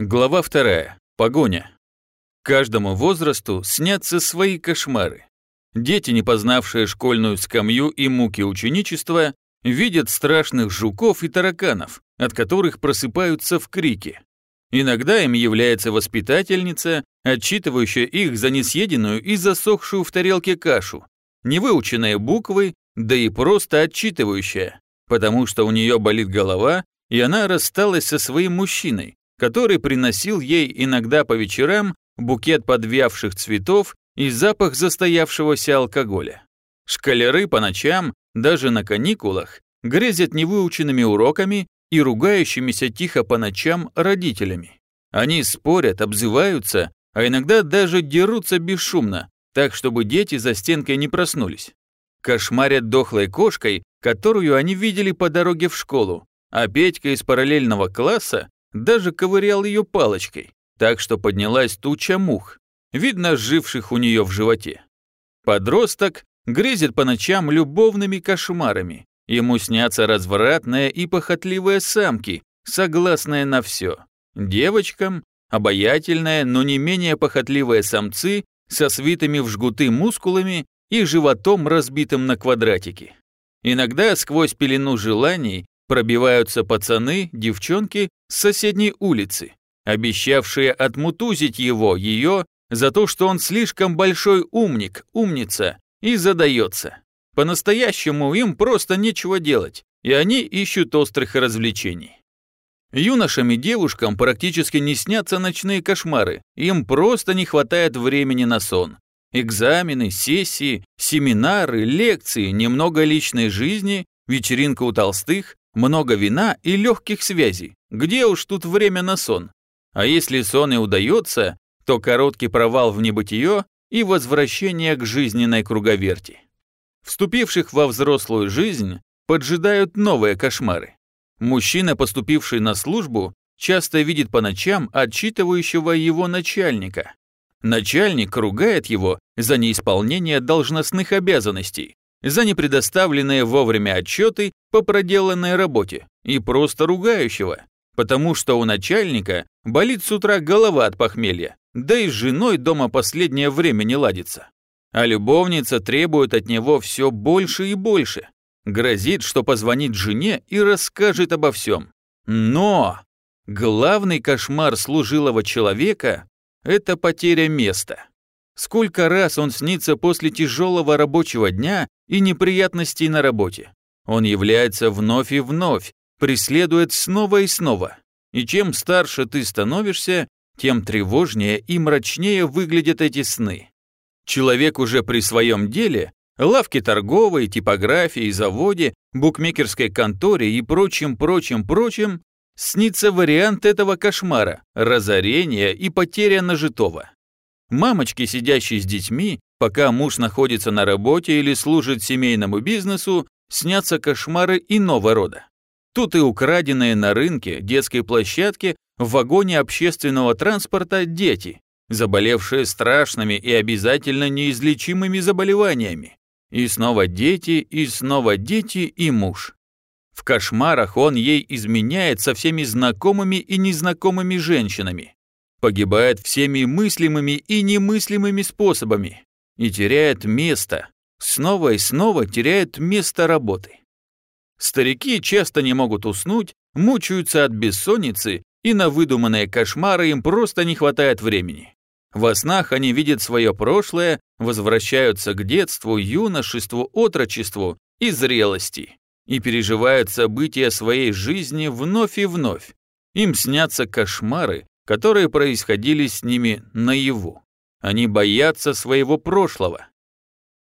Глава вторая. Погоня. Каждому возрасту снятся свои кошмары. Дети, не познавшие школьную скамью и муки ученичества, видят страшных жуков и тараканов, от которых просыпаются в крике. Иногда им является воспитательница, отчитывающая их за несъеденную и засохшую в тарелке кашу, невыученные буквы, да и просто отчитывающая, потому что у нее болит голова, и она рассталась со своим мужчиной, который приносил ей иногда по вечерам букет подвявших цветов и запах застоявшегося алкоголя. Школяры по ночам, даже на каникулах, грезят невыученными уроками и ругающимися тихо по ночам родителями. Они спорят, обзываются, а иногда даже дерутся бесшумно, так чтобы дети за стенкой не проснулись. Кошмарят дохлой кошкой, которую они видели по дороге в школу, а Петька из параллельного класса даже ковырял ее палочкой, так что поднялась туча мух, видно живших у нее в животе. Подросток грезит по ночам любовными кошмарами. Ему снятся развратные и похотливые самки, согласные на все. Девочкам обаятельные, но не менее похотливые самцы со свитыми в жгуты мускулами и животом, разбитым на квадратики. Иногда сквозь пелену желаний пробиваются пацаны, девчонки с соседней улицы, обещавшие отмутузить его, ее, за то, что он слишком большой умник, умница, и задается. По-настоящему им просто нечего делать, и они ищут острых развлечений. Юношам и девушкам практически не снятся ночные кошмары, им просто не хватает времени на сон. Экзамены, сессии, семинары, лекции, немного личной жизни, вечеринка у толстых, много вина и легких связей. Где уж тут время на сон? А если сон и удается, то короткий провал в небытие и возвращение к жизненной круговерти. Вступивших во взрослую жизнь поджидают новые кошмары. Мужчина, поступивший на службу, часто видит по ночам отчитывающего его начальника. Начальник ругает его за неисполнение должностных обязанностей, за непредоставленные вовремя отчеты по проделанной работе и просто ругающего, потому что у начальника болит с утра голова от похмелья, да и с женой дома последнее время не ладится. А любовница требует от него все больше и больше, грозит, что позвонит жене и расскажет обо всем. Но главный кошмар служилого человека – это потеря места. Сколько раз он снится после тяжелого рабочего дня и неприятностей на работе. Он является вновь и вновь, преследует снова и снова. И чем старше ты становишься, тем тревожнее и мрачнее выглядят эти сны. Человек уже при своем деле, лавке торговой, типографии, заводе, букмекерской конторе и прочим, прочим, прочим, снится вариант этого кошмара, разорения и потеря нажитого. Мамочки, сидящие с детьми, пока муж находится на работе или служит семейному бизнесу, снятся кошмары иного рода. Тут и украденные на рынке, детской площадке, в вагоне общественного транспорта дети, заболевшие страшными и обязательно неизлечимыми заболеваниями. И снова дети, и снова дети, и муж. В кошмарах он ей изменяет со всеми знакомыми и незнакомыми женщинами погибает всеми мыслимыми и немыслимыми способами и теряет место, снова и снова теряет место работы. Старики часто не могут уснуть, мучаются от бессонницы, и на выдуманные кошмары им просто не хватает времени. Во снах они видят свое прошлое, возвращаются к детству, юношеству, отрочеству и зрелости и переживают события своей жизни вновь и вновь. Им снятся кошмары, которые происходили с ними наяву. Они боятся своего прошлого.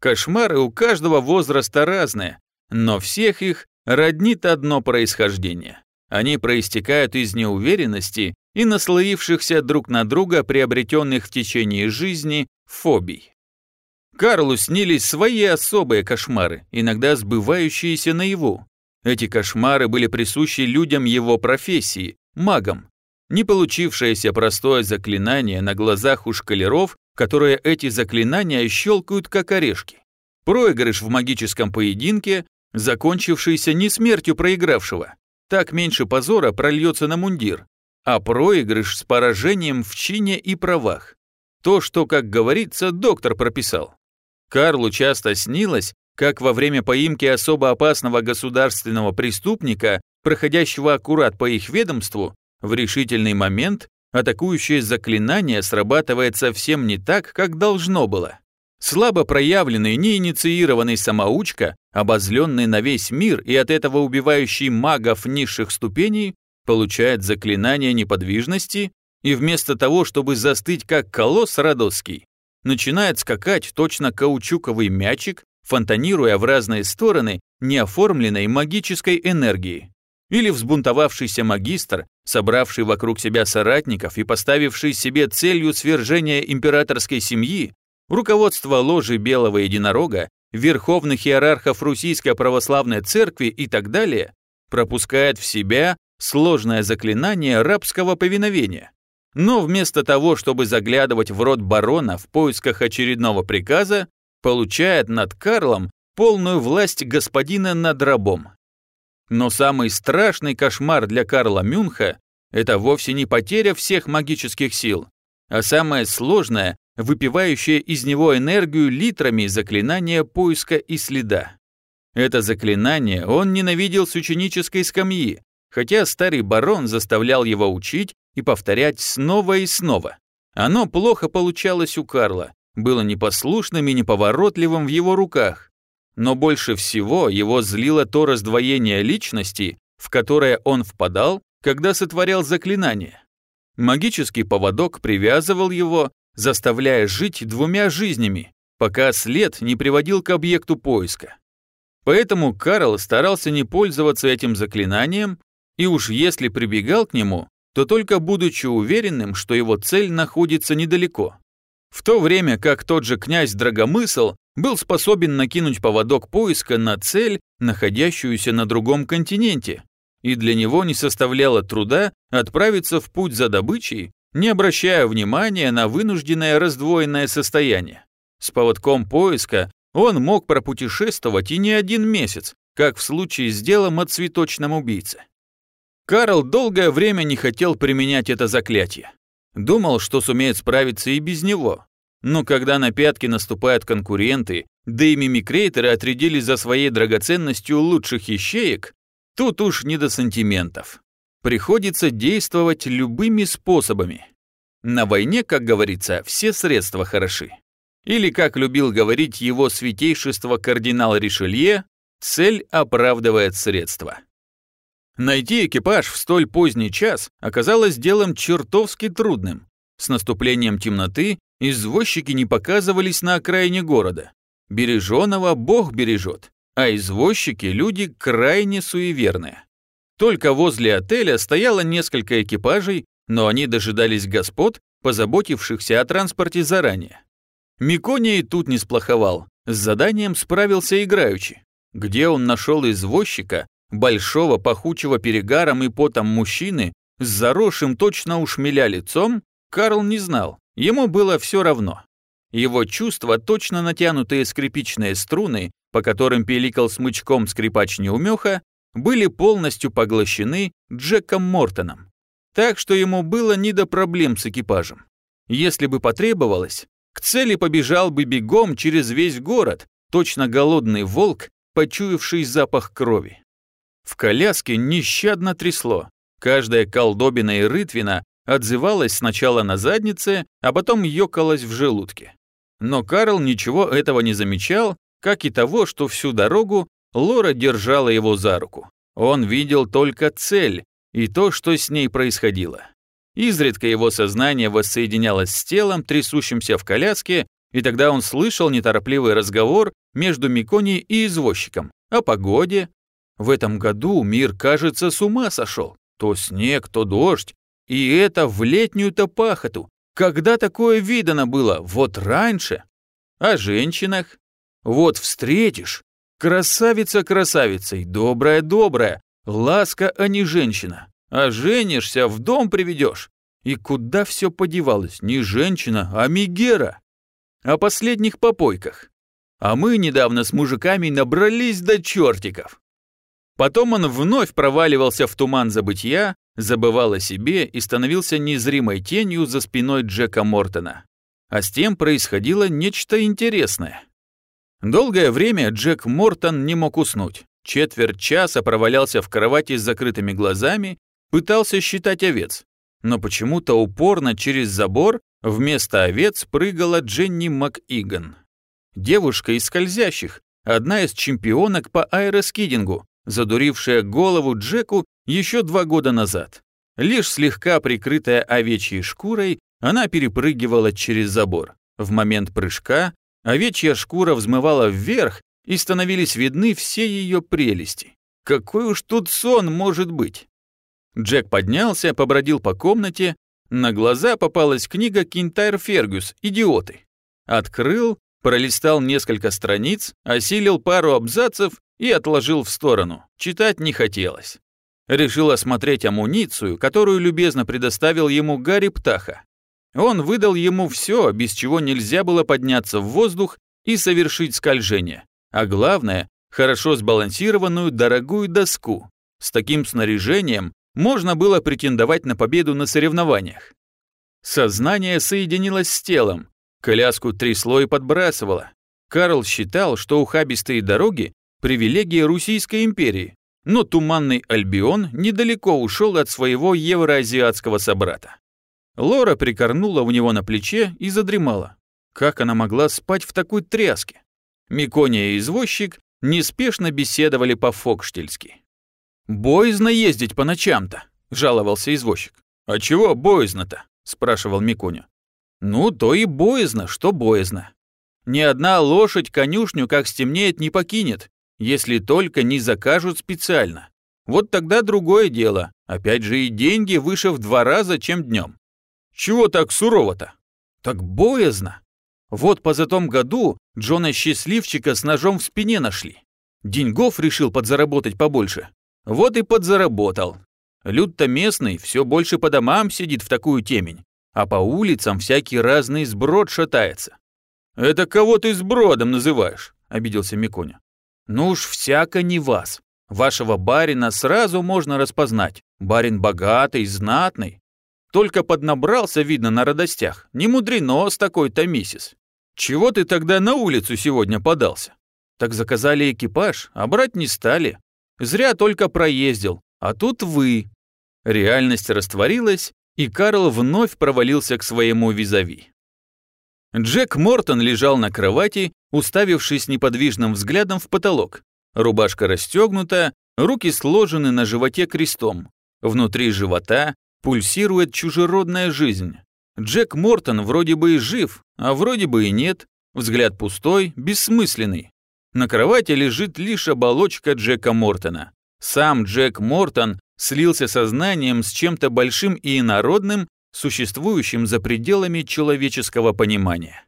Кошмары у каждого возраста разные, но всех их роднит одно происхождение. Они проистекают из неуверенности и наслоившихся друг на друга приобретенных в течение жизни фобий. Карлу снились свои особые кошмары, иногда сбывающиеся наяву. Эти кошмары были присущи людям его профессии, магам, не получившееся простое заклинание на глазах у шкалеров, которые эти заклинания щелкают как орешки. Проигрыш в магическом поединке, закончившийся не смертью проигравшего. Так меньше позора прольется на мундир. а проигрыш с поражением в чине и правах. То, что, как говорится, доктор прописал. Карлу часто снилось, как во время поимки особо опасного государственного преступника, проходящего аккурат по их ведомству, в решительный момент атакующее заклинание срабатывает совсем не так, как должно было. Слабо проявленный, неинициированный самоучка, обозленный на весь мир и от этого убивающий магов низших ступеней, получает заклинание неподвижности и вместо того, чтобы застыть как колосс Родосский, начинает скакать точно каучуковый мячик, фонтанируя в разные стороны неоформленной магической энергии. Или взбунтовавшийся магистр, собравший вокруг себя соратников и поставивший себе целью свержения императорской семьи, руководство ложи Белого Единорога, верховных иерархов Русийской Православной Церкви и так далее, пропускает в себя сложное заклинание рабского повиновения. Но вместо того, чтобы заглядывать в рот барона в поисках очередного приказа, получает над Карлом полную власть господина над рабом. Но самый страшный кошмар для Карла Мюнха – это вовсе не потеря всех магических сил, а самое сложное – выпивающее из него энергию литрами заклинание поиска и следа. Это заклинание он ненавидел с ученической скамьи, хотя старый барон заставлял его учить и повторять снова и снова. Оно плохо получалось у Карла, было непослушным и неповоротливым в его руках. Но больше всего его злило то раздвоение личности, в которое он впадал, когда сотворял заклинание. Магический поводок привязывал его, заставляя жить двумя жизнями, пока след не приводил к объекту поиска. Поэтому Карл старался не пользоваться этим заклинанием, и уж если прибегал к нему, то только будучи уверенным, что его цель находится недалеко. В то время как тот же князь Драгомысл был способен накинуть поводок поиска на цель, находящуюся на другом континенте, и для него не составляло труда отправиться в путь за добычей, не обращая внимания на вынужденное раздвоенное состояние. С поводком поиска он мог пропутешествовать и не один месяц, как в случае с делом о цветочном убийце. Карл долгое время не хотел применять это заклятие. Думал, что сумеет справиться и без него. Но когда на пятки наступают конкуренты, да и мимикрейтеры отрядились за своей драгоценностью лучших ищеек, тут уж не до сантиментов. Приходится действовать любыми способами. На войне, как говорится, все средства хороши. Или, как любил говорить его святейшество кардинал Ришелье, цель оправдывает средства. Найти экипаж в столь поздний час оказалось делом чертовски трудным. С наступлением темноты извозчики не показывались на окраине города. Береженого Бог бережет, а извозчики – люди крайне суеверные. Только возле отеля стояло несколько экипажей, но они дожидались господ, позаботившихся о транспорте заранее. Миконий тут не сплоховал, с заданием справился играючи. Где он нашел извозчика, большого пахучего перегаром и потом мужчины с заросшим точно у шмеля лицом, Карл не знал, ему было все равно. Его чувства, точно натянутые скрипичные струны, по которым пиликал смычком скрипач неумеха, были полностью поглощены Джеком Мортоном. Так что ему было не до проблем с экипажем. Если бы потребовалось, к цели побежал бы бегом через весь город, точно голодный волк, почуявший запах крови. В коляске нещадно трясло. Каждая колдобина и рытвина отзывалась сначала на заднице, а потом ёкалась в желудке. Но Карл ничего этого не замечал, как и того, что всю дорогу Лора держала его за руку. Он видел только цель и то, что с ней происходило. Изредка его сознание воссоединялось с телом, трясущимся в коляске, и тогда он слышал неторопливый разговор между Микони и извозчиком о погоде, в этом году мир, кажется, с ума сошел. То снег, то дождь. И это в летнюю-то пахоту. Когда такое видано было? Вот раньше. О женщинах. Вот встретишь. Красавица красавицей, добрая-добрая. Ласка, а не женщина. А женишься, в дом приведешь. И куда все подевалось? Не женщина, а Мигера. О последних попойках. А мы недавно с мужиками набрались до чертиков. Потом он вновь проваливался в туман забытия, забывал о себе и становился незримой тенью за спиной Джека Мортона. А с тем происходило нечто интересное. Долгое время Джек Мортон не мог уснуть. Четверть часа провалялся в кровати с закрытыми глазами, пытался считать овец. Но почему-то упорно через забор вместо овец прыгала Дженни МакИган. Девушка из скользящих, одна из чемпионок по аэроскидингу, задурившая голову Джеку еще два года назад. Лишь слегка прикрытая овечьей шкурой, она перепрыгивала через забор. В момент прыжка овечья шкура взмывала вверх, и становились видны все ее прелести. Какой уж тут сон может быть? Джек поднялся, побродил по комнате, на глаза попалась книга Кинтайр Фергюс «Идиоты». Открыл, пролистал несколько страниц, осилил пару абзацев и отложил в сторону. Читать не хотелось. Решил осмотреть амуницию, которую любезно предоставил ему Гарри Птаха. Он выдал ему все, без чего нельзя было подняться в воздух и совершить скольжение. А главное, хорошо сбалансированную дорогую доску. С таким снаряжением можно было претендовать на победу на соревнованиях. Сознание соединилось с телом, коляску трясло и подбрасывало. Карл считал, что ухабистые дороги – привилегия Российской империи, но туманный Альбион недалеко ушел от своего евроазиатского собрата. Лора прикорнула у него на плече и задремала. Как она могла спать в такой тряске? Микония и извозчик неспешно беседовали по-фокштельски. «Боязно ездить по ночам-то», — жаловался извозчик. «А чего боязно-то?» — спрашивал Миконя. «Ну, то и боязно, что боязно. Ни одна лошадь конюшню, как стемнеет, не покинет, если только не закажут специально. Вот тогда другое дело. Опять же и деньги выше в два раза, чем днем. Чего так сурово-то? Так боязно. Вот позатом году Джона Счастливчика с ножом в спине нашли. Деньгов решил подзаработать побольше. Вот и подзаработал. Люд-то местный все больше по домам сидит в такую темень, а по улицам всякий разный сброд шатается. «Это кого ты сбродом называешь?» – обиделся Миконя. «Ну уж всяко не вас. Вашего барина сразу можно распознать. Барин богатый, знатный. Только поднабрался, видно, на радостях. Не мудрено с такой-то миссис. Чего ты тогда на улицу сегодня подался? Так заказали экипаж, а брать не стали. Зря только проездил, а тут вы. Реальность растворилась, и Карл вновь провалился к своему визави. Джек Мортон лежал на кровати, уставившись неподвижным взглядом в потолок. Рубашка расстегнута, руки сложены на животе крестом. Внутри живота пульсирует чужеродная жизнь. Джек Мортон вроде бы и жив, а вроде бы и нет. Взгляд пустой, бессмысленный. На кровати лежит лишь оболочка Джека Мортона. Сам Джек Мортон слился сознанием с чем-то большим и инородным, существующим за пределами человеческого понимания.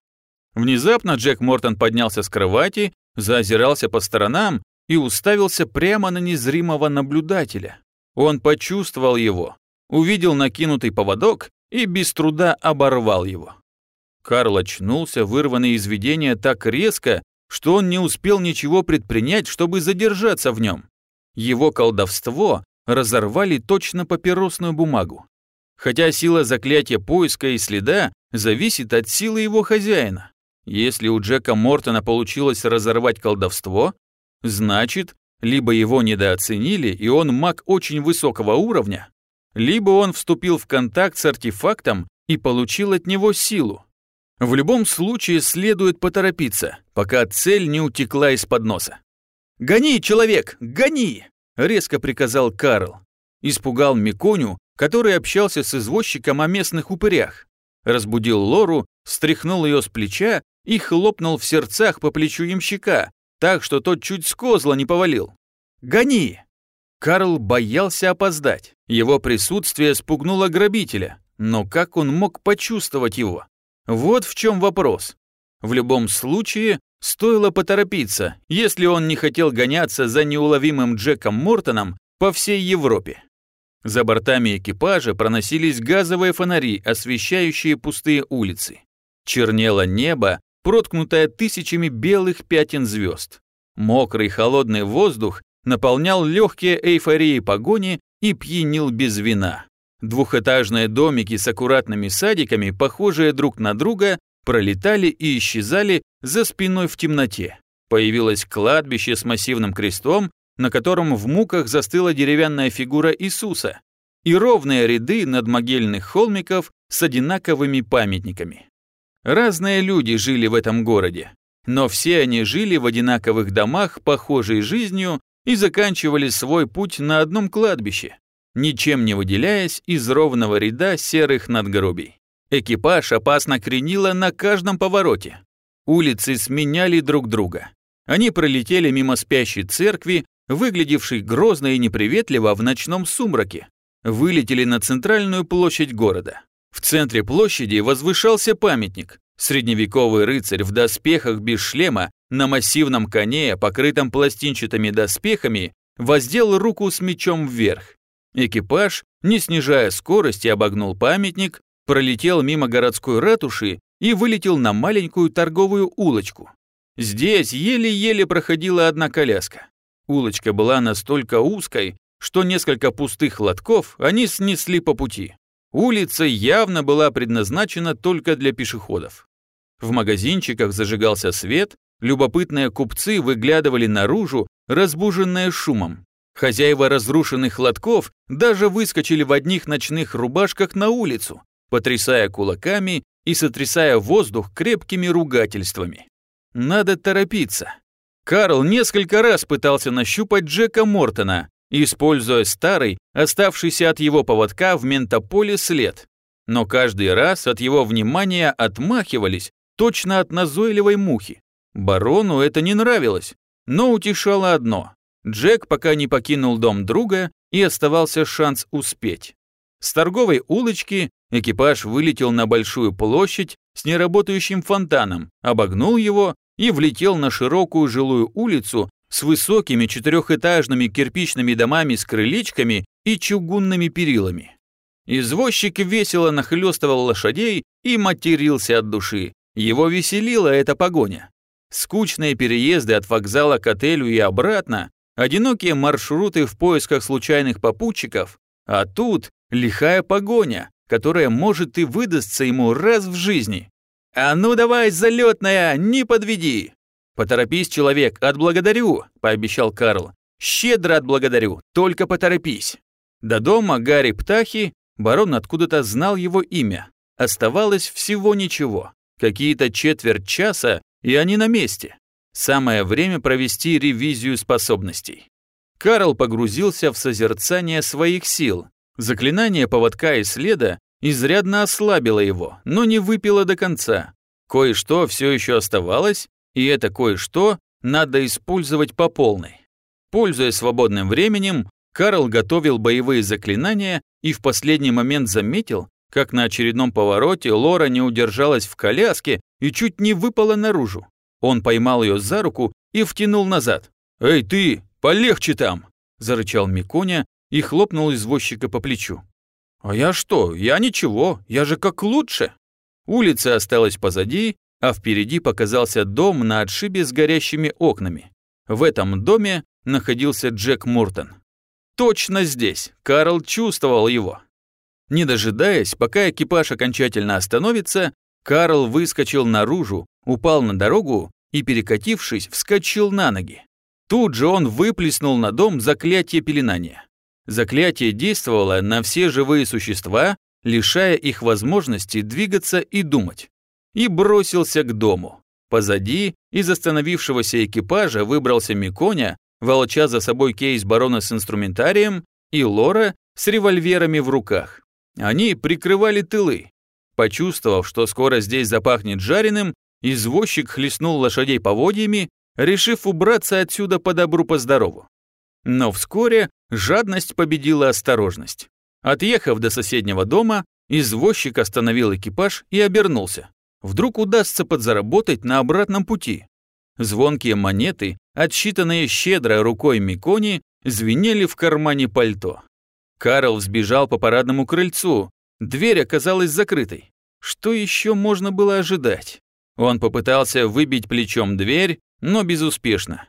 Внезапно Джек Мортон поднялся с кровати, заозирался по сторонам и уставился прямо на незримого наблюдателя. Он почувствовал его, увидел накинутый поводок и без труда оборвал его. Карл очнулся, вырванный из видения так резко, что он не успел ничего предпринять, чтобы задержаться в нем. Его колдовство разорвали точно папиросную бумагу. Хотя сила заклятия поиска и следа зависит от силы его хозяина. Если у Джека Мортона получилось разорвать колдовство, значит, либо его недооценили, и он маг очень высокого уровня, либо он вступил в контакт с артефактом и получил от него силу. В любом случае следует поторопиться, пока цель не утекла из-под носа. «Гони, человек, гони!» – резко приказал Карл. Испугал Миконю, который общался с извозчиком о местных упырях. Разбудил Лору, стряхнул ее с плеча и хлопнул в сердцах по плечу ямщика, так что тот чуть с козла не повалил. «Гони!» Карл боялся опоздать. Его присутствие спугнуло грабителя, но как он мог почувствовать его? Вот в чем вопрос. В любом случае, стоило поторопиться, если он не хотел гоняться за неуловимым Джеком Мортоном по всей Европе. За бортами экипажа проносились газовые фонари, освещающие пустые улицы. Чернело небо, проткнутое тысячами белых пятен звезд. Мокрый холодный воздух наполнял легкие эйфории погони и пьянил без вина. Двухэтажные домики с аккуратными садиками, похожие друг на друга, пролетали и исчезали за спиной в темноте. Появилось кладбище с массивным крестом, на котором в муках застыла деревянная фигура Иисуса, и ровные ряды надмогильных холмиков с одинаковыми памятниками. Разные люди жили в этом городе, но все они жили в одинаковых домах, похожей жизнью, и заканчивали свой путь на одном кладбище, ничем не выделяясь из ровного ряда серых надгробий. Экипаж опасно кренило на каждом повороте. Улицы сменяли друг друга. Они пролетели мимо спящей церкви, выглядевшей грозно и неприветливо в ночном сумраке, вылетели на центральную площадь города. В центре площади возвышался памятник. Средневековый рыцарь в доспехах без шлема на массивном коне, покрытом пластинчатыми доспехами, воздел руку с мечом вверх. Экипаж, не снижая скорости, обогнул памятник, пролетел мимо городской ратуши и вылетел на маленькую торговую улочку. Здесь еле-еле проходила одна коляска. Улочка была настолько узкой, что несколько пустых лотков они снесли по пути. Улица явно была предназначена только для пешеходов. В магазинчиках зажигался свет, любопытные купцы выглядывали наружу, разбуженные шумом. Хозяева разрушенных лотков даже выскочили в одних ночных рубашках на улицу, потрясая кулаками и сотрясая воздух крепкими ругательствами. Надо торопиться. Карл несколько раз пытался нащупать Джека Мортона, используя старый, оставшийся от его поводка в ментополе след. Но каждый раз от его внимания отмахивались точно от назойливой мухи. Барону это не нравилось, но утешало одно. Джек пока не покинул дом друга и оставался шанс успеть. С торговой улочки экипаж вылетел на большую площадь с неработающим фонтаном, обогнул его и влетел на широкую жилую улицу с высокими четырехэтажными кирпичными домами с крылечками и чугунными перилами. Извозчик весело нахлёстывал лошадей и матерился от души. Его веселила эта погоня. Скучные переезды от вокзала к отелю и обратно, одинокие маршруты в поисках случайных попутчиков, а тут лихая погоня, которая может и выдастся ему раз в жизни. «А ну давай, залетная, не подведи!» «Поторопись, человек, отблагодарю», — пообещал Карл. «Щедро отблагодарю, только поторопись». До дома Гарри Птахи барон откуда-то знал его имя. Оставалось всего ничего. Какие-то четверть часа, и они на месте. Самое время провести ревизию способностей. Карл погрузился в созерцание своих сил. Заклинание поводка и следа изрядно ослабило его, но не выпило до конца. Кое-что все еще оставалось, и это кое-что надо использовать по полной. Пользуясь свободным временем, Карл готовил боевые заклинания и в последний момент заметил, как на очередном повороте Лора не удержалась в коляске и чуть не выпала наружу. Он поймал ее за руку и втянул назад. «Эй ты, полегче там!» – зарычал Миконя и хлопнул извозчика по плечу. «А я что? Я ничего, я же как лучше!» Улица осталась позади, а впереди показался дом на отшибе с горящими окнами. В этом доме находился Джек Муртон. Точно здесь, Карл чувствовал его. Не дожидаясь, пока экипаж окончательно остановится, Карл выскочил наружу, упал на дорогу и, перекатившись, вскочил на ноги. Тут же он выплеснул на дом заклятие пеленания. Заклятие действовало на все живые существа, лишая их возможности двигаться и думать и бросился к дому. Позади из остановившегося экипажа выбрался Миконя, волоча за собой кейс барона с инструментарием, и Лора с револьверами в руках. Они прикрывали тылы. Почувствовав, что скоро здесь запахнет жареным, извозчик хлестнул лошадей поводьями, решив убраться отсюда по добру по здорову. Но вскоре жадность победила осторожность. Отъехав до соседнего дома, извозчик остановил экипаж и обернулся. Вдруг удастся подзаработать на обратном пути. Звонкие монеты, отсчитанные щедро рукой Микони, звенели в кармане пальто. Карл взбежал по парадному крыльцу. Дверь оказалась закрытой. Что еще можно было ожидать? Он попытался выбить плечом дверь, но безуспешно.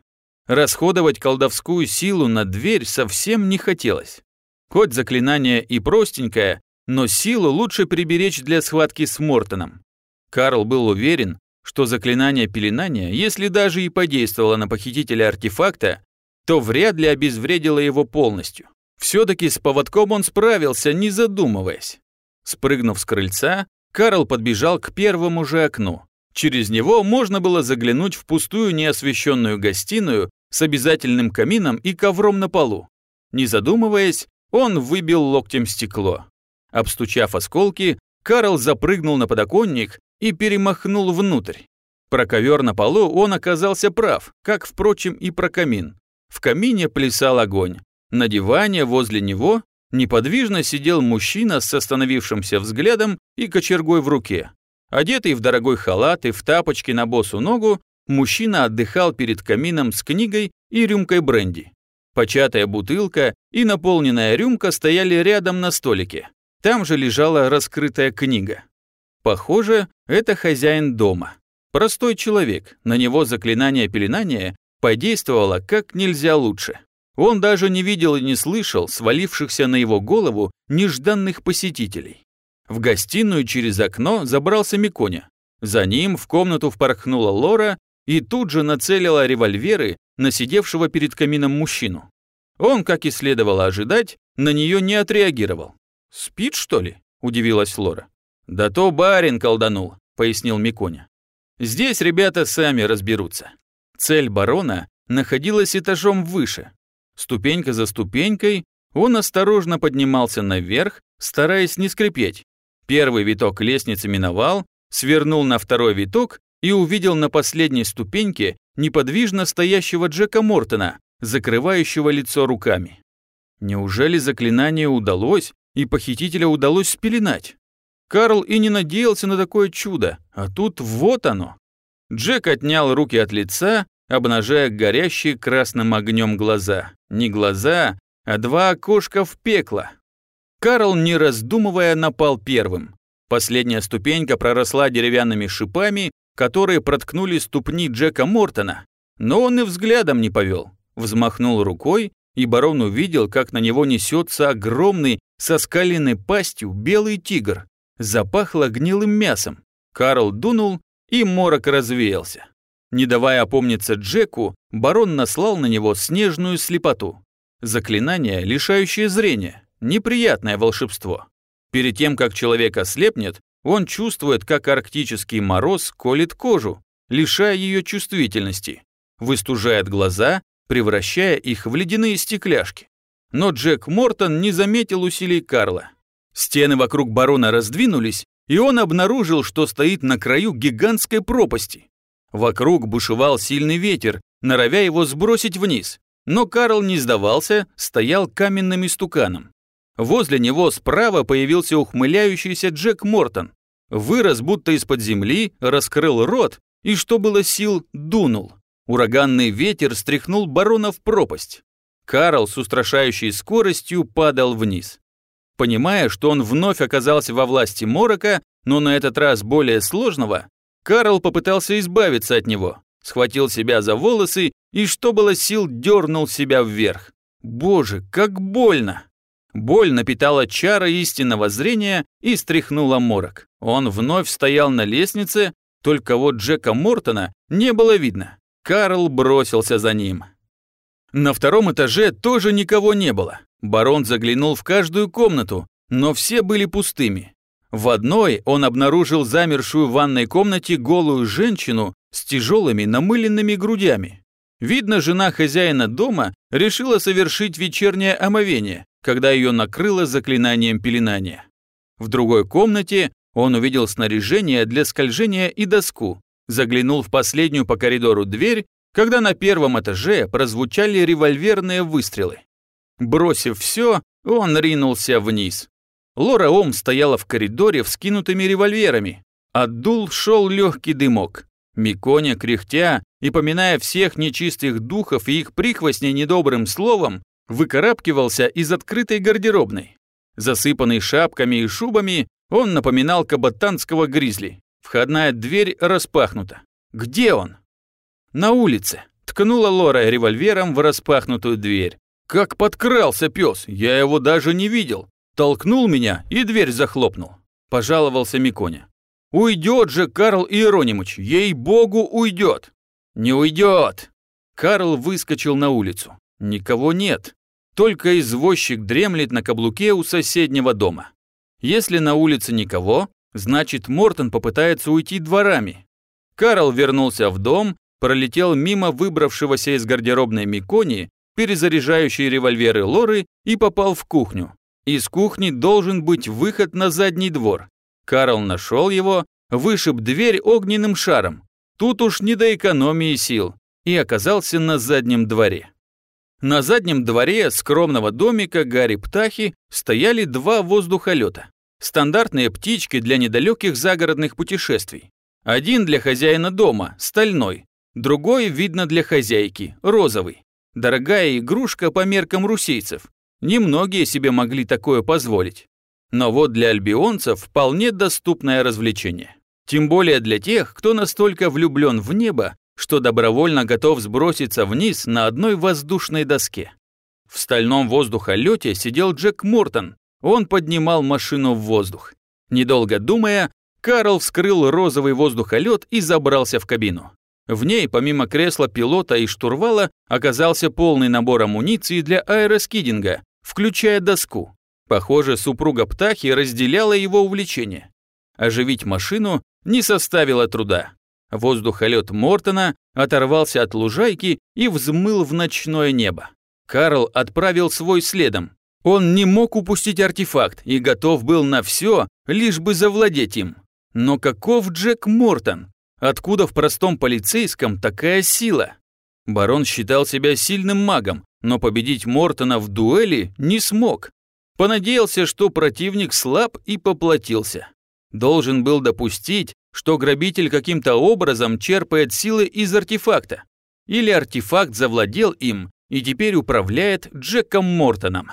Расходовать колдовскую силу на дверь совсем не хотелось. Хоть заклинание и простенькое, но силу лучше приберечь для схватки с Мортоном. Карл был уверен, что заклинание пеленания, если даже и подействовало на похитителя артефакта, то вряд ли обезвредило его полностью. Все-таки с поводком он справился, не задумываясь. Спрыгнув с крыльца, Карл подбежал к первому же окну. Через него можно было заглянуть в пустую неосвещенную гостиную с обязательным камином и ковром на полу. Не задумываясь, он выбил локтем стекло. Обстучав осколки, Карл запрыгнул на подоконник и перемахнул внутрь. Про ковер на полу он оказался прав, как, впрочем, и про камин. В камине плясал огонь. На диване возле него неподвижно сидел мужчина с остановившимся взглядом и кочергой в руке. Одетый в дорогой халат и в тапочки на босу ногу, мужчина отдыхал перед камином с книгой и рюмкой бренди. Початая бутылка и наполненная рюмка стояли рядом на столике. Там же лежала раскрытая книга. Похоже, это хозяин дома. Простой человек, на него заклинание пеленания подействовало как нельзя лучше. Он даже не видел и не слышал свалившихся на его голову нежданных посетителей. В гостиную через окно забрался Миконя. За ним в комнату впорхнула Лора и тут же нацелила револьверы на сидевшего перед камином мужчину. Он, как и следовало ожидать, на нее не отреагировал. «Спит, что ли?» – удивилась Лора. «Да то барин колданул», – пояснил Миконя. «Здесь ребята сами разберутся». Цель барона находилась этажом выше. Ступенька за ступенькой он осторожно поднимался наверх, стараясь не скрипеть. Первый виток лестницы миновал, свернул на второй виток и увидел на последней ступеньке неподвижно стоящего Джека Мортона, закрывающего лицо руками. Неужели заклинание удалось, и похитителя удалось спеленать? Карл и не надеялся на такое чудо, а тут вот оно. Джек отнял руки от лица, обнажая горящие красным огнем глаза. Не глаза, а два окошка в пекло. Карл, не раздумывая, напал первым. Последняя ступенька проросла деревянными шипами, которые проткнули ступни Джека Мортона, но он и взглядом не повел. Взмахнул рукой, и барон увидел, как на него несется огромный, со скаленной пастью, белый тигр. Запахло гнилым мясом. Карл дунул, и морок развеялся. Не давая опомниться Джеку, барон наслал на него снежную слепоту. Заклинание, лишающее зрения, неприятное волшебство. Перед тем, как человек ослепнет, он чувствует, как арктический мороз колет кожу, лишая ее чувствительности, выстужает глаза, превращая их в ледяные стекляшки. Но Джек Мортон не заметил усилий Карла. Стены вокруг барона раздвинулись, и он обнаружил, что стоит на краю гигантской пропасти. Вокруг бушевал сильный ветер, норовя его сбросить вниз. Но Карл не сдавался, стоял каменным истуканом. Возле него справа появился ухмыляющийся Джек Мортон. Вырос будто из-под земли, раскрыл рот и, что было сил, дунул. Ураганный ветер стряхнул барона в пропасть. Карл с устрашающей скоростью падал вниз. Понимая, что он вновь оказался во власти Морока, но на этот раз более сложного, Карл попытался избавиться от него, схватил себя за волосы и, что было сил, дернул себя вверх. Боже, как больно! Боль напитала чара истинного зрения и стряхнула морок. Он вновь стоял на лестнице, только вот Джека Мортона не было видно. Карл бросился за ним. На втором этаже тоже никого не было. Барон заглянул в каждую комнату, но все были пустыми. В одной он обнаружил замершую в ванной комнате голую женщину с тяжелыми намыленными грудями. Видно, жена хозяина дома решила совершить вечернее омовение, когда ее накрыло заклинанием пеленания. В другой комнате он увидел снаряжение для скольжения и доску, заглянул в последнюю по коридору дверь, когда на первом этаже прозвучали револьверные выстрелы. Бросив все, он ринулся вниз. Лора Ом стояла в коридоре вскинутыми револьверами. От дул шел легкий дымок. Миконя, кряхтя и поминая всех нечистых духов и их прихвостней недобрым словом, выкарабкивался из открытой гардеробной. Засыпанный шапками и шубами, он напоминал кабатанского гризли. Входная дверь распахнута. Где он? На улице. Ткнула Лора револьвером в распахнутую дверь. Как подкрался пес, я его даже не видел. Толкнул меня и дверь захлопнул. Пожаловался Миконя. Уйдет же Карл Иеронимыч, ей-богу, уйдет. Не уйдет. Карл выскочил на улицу. Никого нет. Только извозчик дремлет на каблуке у соседнего дома. Если на улице никого, значит Мортон попытается уйти дворами. Карл вернулся в дом, пролетел мимо выбравшегося из гардеробной Микони, перезаряжающей револьверы Лоры и попал в кухню. Из кухни должен быть выход на задний двор. Карл нашел его, вышиб дверь огненным шаром. Тут уж не до экономии сил. И оказался на заднем дворе. На заднем дворе скромного домика Гарри Птахи стояли два воздухолета. Стандартные птички для недалеких загородных путешествий. Один для хозяина дома, стальной, другой, видно, для хозяйки, розовый. Дорогая игрушка по меркам русейцев. Немногие себе могли такое позволить. Но вот для альбионцев вполне доступное развлечение. Тем более для тех, кто настолько влюблен в небо, что добровольно готов сброситься вниз на одной воздушной доске. В стальном воздухолете сидел Джек Мортон. Он поднимал машину в воздух. Недолго думая, Карл вскрыл розовый воздухолет и забрался в кабину. В ней, помимо кресла пилота и штурвала, оказался полный набор амуниции для аэроскидинга, включая доску. Похоже, супруга Птахи разделяла его увлечение. Оживить машину не составило труда. Воздухолет Мортона оторвался от лужайки и взмыл в ночное небо. Карл отправил свой следом. Он не мог упустить артефакт и готов был на все, лишь бы завладеть им. Но каков Джек Мортон? Откуда в простом полицейском такая сила? Барон считал себя сильным магом, но победить Мортона в дуэли не смог. Понадеялся, что противник слаб и поплатился. Должен был допустить, что грабитель каким-то образом черпает силы из артефакта. Или артефакт завладел им и теперь управляет Джеком Мортоном.